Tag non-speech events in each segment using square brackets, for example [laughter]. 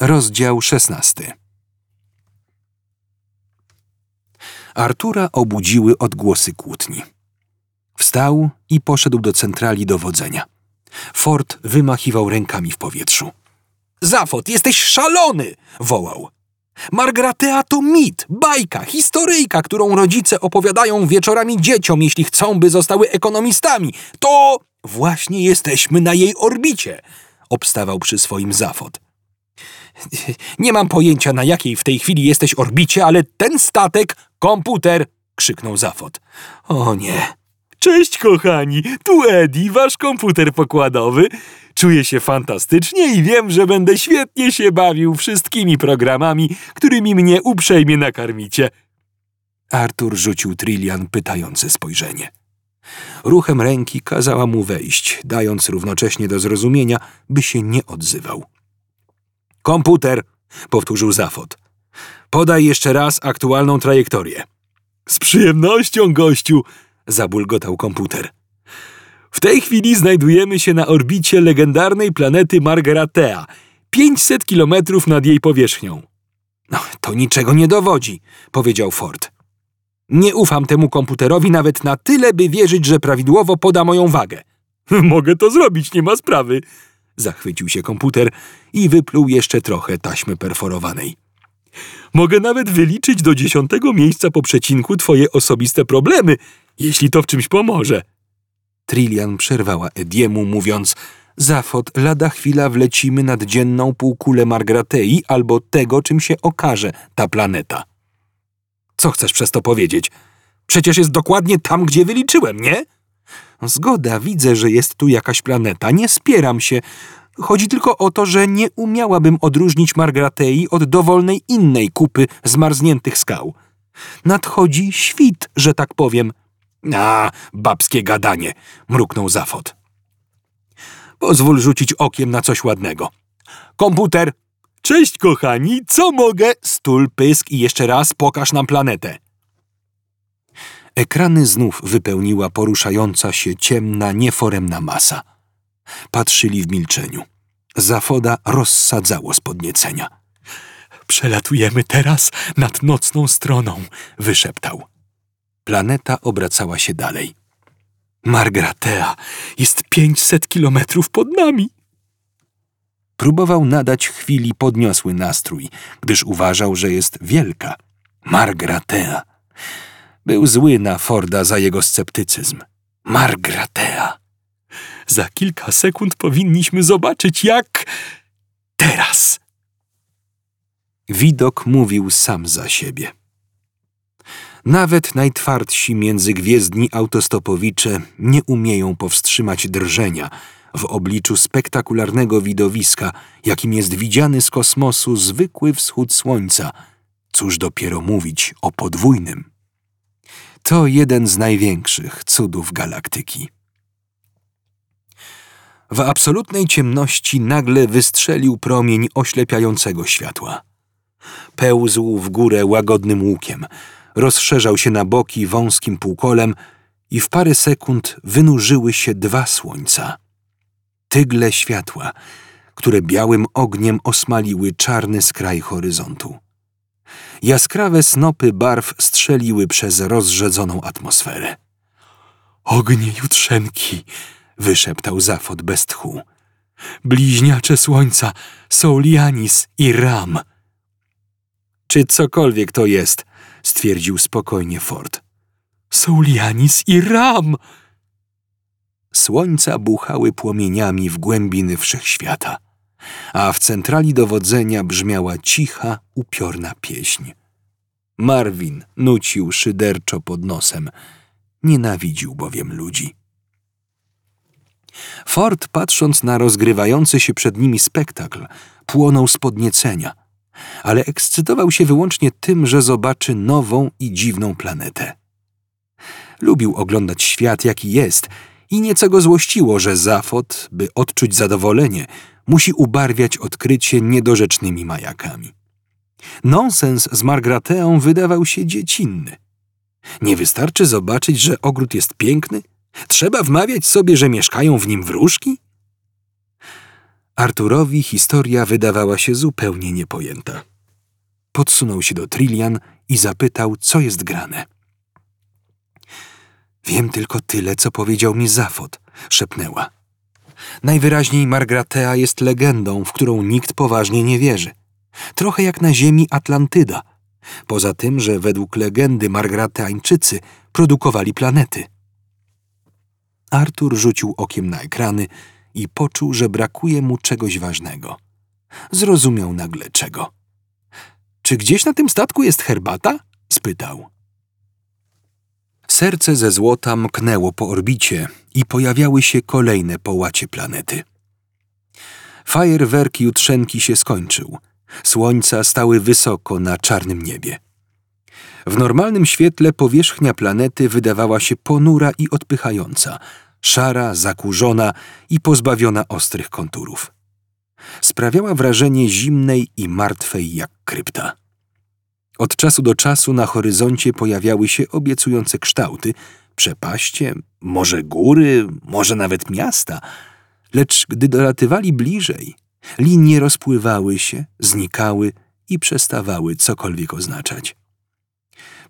Rozdział szesnasty. Artura obudziły odgłosy kłótni. Wstał i poszedł do centrali dowodzenia. Ford wymachiwał rękami w powietrzu. Zafot, jesteś szalony! wołał. Margratea to mit, bajka, historyjka, którą rodzice opowiadają wieczorami dzieciom, jeśli chcą, by zostały ekonomistami. To właśnie jesteśmy na jej orbicie, obstawał przy swoim Zafot. [laughs] Nie mam pojęcia, na jakiej w tej chwili jesteś orbicie, ale ten statek, komputer, krzyknął Zafot. O nie. Cześć, kochani, tu Eddie, wasz komputer pokładowy. Czuję się fantastycznie i wiem, że będę świetnie się bawił wszystkimi programami, którymi mnie uprzejmie nakarmicie. Artur rzucił Trillian pytające spojrzenie. Ruchem ręki kazała mu wejść, dając równocześnie do zrozumienia, by się nie odzywał. Komputer, powtórzył Zafot. Podaj jeszcze raz aktualną trajektorię. Z przyjemnością, gościu, zabulgotał komputer. W tej chwili znajdujemy się na orbicie legendarnej planety Margaratea, 500 kilometrów nad jej powierzchnią. No, to niczego nie dowodzi, powiedział Ford. Nie ufam temu komputerowi nawet na tyle, by wierzyć, że prawidłowo poda moją wagę. [laughs] Mogę to zrobić, nie ma sprawy, Zachwycił się komputer i wypluł jeszcze trochę taśmy perforowanej. Mogę nawet wyliczyć do dziesiątego miejsca po przecinku twoje osobiste problemy, jeśli to w czymś pomoże. Trillian przerwała Ediemu, mówiąc Zafot, lada chwila wlecimy nad dzienną półkulę Margratei albo tego, czym się okaże ta planeta. Co chcesz przez to powiedzieć? Przecież jest dokładnie tam, gdzie wyliczyłem, nie? Zgoda, widzę, że jest tu jakaś planeta, nie spieram się. Chodzi tylko o to, że nie umiałabym odróżnić Margratei od dowolnej innej kupy zmarzniętych skał. Nadchodzi świt, że tak powiem. A, babskie gadanie, mruknął Zafot. Pozwól rzucić okiem na coś ładnego. Komputer! Cześć, kochani, co mogę? Stul, pysk i jeszcze raz pokaż nam planetę. Ekrany znów wypełniła poruszająca się ciemna, nieforemna masa. Patrzyli w milczeniu. Zafoda rozsadzało z podniecenia. Przelatujemy teraz nad nocną stroną, wyszeptał. Planeta obracała się dalej. Margratea jest pięćset kilometrów pod nami. Próbował nadać chwili podniosły nastrój, gdyż uważał, że jest wielka. Margratea. Był zły na Forda za jego sceptycyzm. Margratea. Za kilka sekund powinniśmy zobaczyć, jak. teraz. Widok mówił sam za siebie. Nawet najtwardsi międzygwiezdni autostopowicze nie umieją powstrzymać drżenia w obliczu spektakularnego widowiska, jakim jest widziany z kosmosu zwykły wschód słońca. Cóż dopiero mówić o podwójnym. To jeden z największych cudów galaktyki. W absolutnej ciemności nagle wystrzelił promień oślepiającego światła. Pełzł w górę łagodnym łukiem, rozszerzał się na boki wąskim półkolem i w parę sekund wynurzyły się dwa słońca. Tygle światła, które białym ogniem osmaliły czarny skraj horyzontu. Jaskrawe snopy barw strzeliły przez rozrzedzoną atmosferę. Ognie jutrzenki, wyszeptał Zafot bez tchu. Bliźniacze słońca, Solianis i Ram. Czy cokolwiek to jest, stwierdził spokojnie Ford. Solianis i Ram! Słońca buchały płomieniami w głębiny wszechświata a w centrali dowodzenia brzmiała cicha, upiorna pieśń. Marvin nucił szyderczo pod nosem. Nienawidził bowiem ludzi. Ford, patrząc na rozgrywający się przed nimi spektakl, płonął z podniecenia, ale ekscytował się wyłącznie tym, że zobaczy nową i dziwną planetę. Lubił oglądać świat, jaki jest, i nieco go złościło, że Zafot, by odczuć zadowolenie, musi ubarwiać odkrycie niedorzecznymi majakami. Nonsens z Margrateą wydawał się dziecinny. Nie wystarczy zobaczyć, że ogród jest piękny? Trzeba wmawiać sobie, że mieszkają w nim wróżki? Arturowi historia wydawała się zupełnie niepojęta. Podsunął się do Trillian i zapytał, co jest grane. Wiem tylko tyle, co powiedział mi Zafot, szepnęła. Najwyraźniej Margratea jest legendą, w którą nikt poważnie nie wierzy. Trochę jak na ziemi Atlantyda. Poza tym, że według legendy Margrateańczycy produkowali planety. Artur rzucił okiem na ekrany i poczuł, że brakuje mu czegoś ważnego. Zrozumiał nagle czego. Czy gdzieś na tym statku jest herbata? spytał. Serce ze złota mknęło po orbicie i pojawiały się kolejne połacie planety. Fajerwerk jutrzenki się skończył. Słońca stały wysoko na czarnym niebie. W normalnym świetle powierzchnia planety wydawała się ponura i odpychająca, szara, zakurzona i pozbawiona ostrych konturów. Sprawiała wrażenie zimnej i martwej jak krypta. Od czasu do czasu na horyzoncie pojawiały się obiecujące kształty, przepaście, może góry, może nawet miasta. Lecz gdy dolatywali bliżej, linie rozpływały się, znikały i przestawały cokolwiek oznaczać.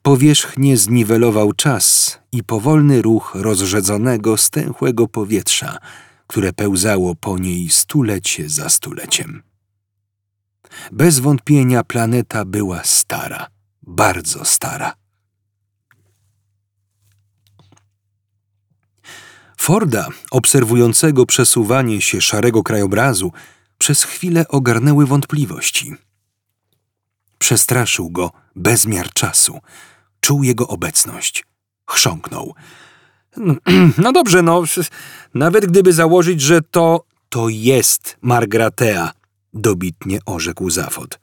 Powierzchnię zniwelował czas i powolny ruch rozrzedzonego, stęchłego powietrza, które pełzało po niej stulecie za stuleciem. Bez wątpienia planeta była stara, bardzo stara. Forda, obserwującego przesuwanie się szarego krajobrazu, przez chwilę ogarnęły wątpliwości. Przestraszył go bezmiar czasu. Czuł jego obecność. Chrząknął. [clears throat] No dobrze, no, nawet gdyby założyć, że to, to jest Margratea, dobitnie orzekł Zafod.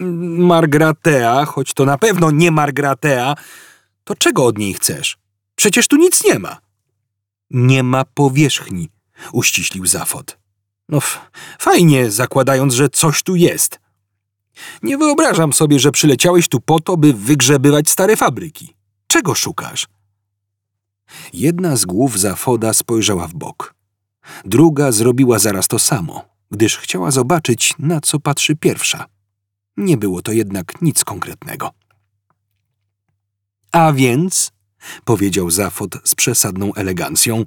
Margratea, choć to na pewno nie Margratea, to czego od niej chcesz? Przecież tu nic nie ma. Nie ma powierzchni, uściślił Zafod. No fajnie, zakładając, że coś tu jest. Nie wyobrażam sobie, że przyleciałeś tu po to, by wygrzebywać stare fabryki. Czego szukasz? Jedna z głów Zafoda spojrzała w bok. Druga zrobiła zaraz to samo gdyż chciała zobaczyć, na co patrzy pierwsza. Nie było to jednak nic konkretnego. A więc, powiedział Zafod z przesadną elegancją,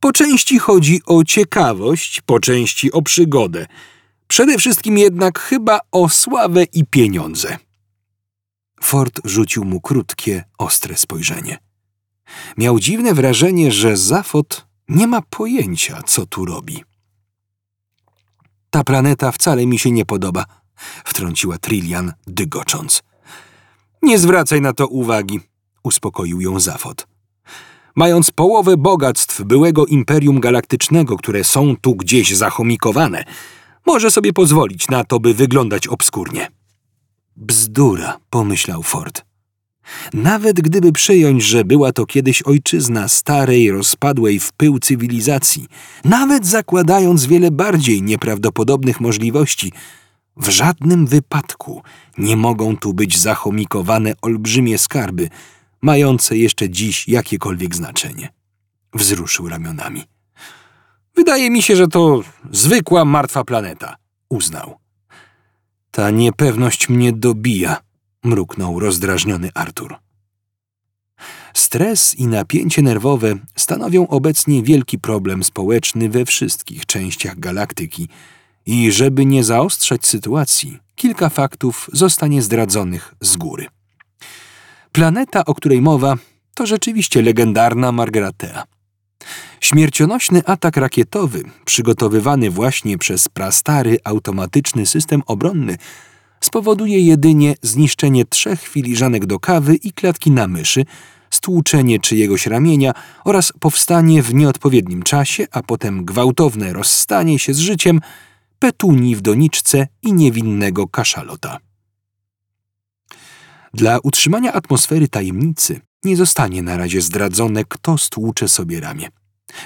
po części chodzi o ciekawość, po części o przygodę. Przede wszystkim jednak chyba o sławę i pieniądze. Ford rzucił mu krótkie, ostre spojrzenie. Miał dziwne wrażenie, że Zafod nie ma pojęcia, co tu robi. Ta planeta wcale mi się nie podoba, wtrąciła Trillian, dygocząc. Nie zwracaj na to uwagi, uspokoił ją Zafod. Mając połowę bogactw byłego imperium galaktycznego, które są tu gdzieś zachomikowane, może sobie pozwolić na to, by wyglądać obskurnie. Bzdura, pomyślał Ford. Nawet gdyby przyjąć, że była to kiedyś ojczyzna starej, rozpadłej w pył cywilizacji, nawet zakładając wiele bardziej nieprawdopodobnych możliwości, w żadnym wypadku nie mogą tu być zachomikowane olbrzymie skarby, mające jeszcze dziś jakiekolwiek znaczenie. Wzruszył ramionami. Wydaje mi się, że to zwykła martwa planeta, uznał. Ta niepewność mnie dobija, mruknął rozdrażniony Artur. Stres i napięcie nerwowe stanowią obecnie wielki problem społeczny we wszystkich częściach galaktyki i żeby nie zaostrzać sytuacji, kilka faktów zostanie zdradzonych z góry. Planeta, o której mowa, to rzeczywiście legendarna Margratea. Śmiercionośny atak rakietowy, przygotowywany właśnie przez prastary automatyczny system obronny, spowoduje jedynie zniszczenie trzech filiżanek do kawy i klatki na myszy, stłuczenie czyjegoś ramienia oraz powstanie w nieodpowiednim czasie, a potem gwałtowne rozstanie się z życiem petuni w doniczce i niewinnego kaszalota. Dla utrzymania atmosfery tajemnicy nie zostanie na razie zdradzone, kto stłucze sobie ramię.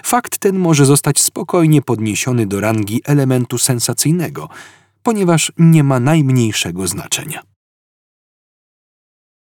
Fakt ten może zostać spokojnie podniesiony do rangi elementu sensacyjnego – ponieważ nie ma najmniejszego znaczenia.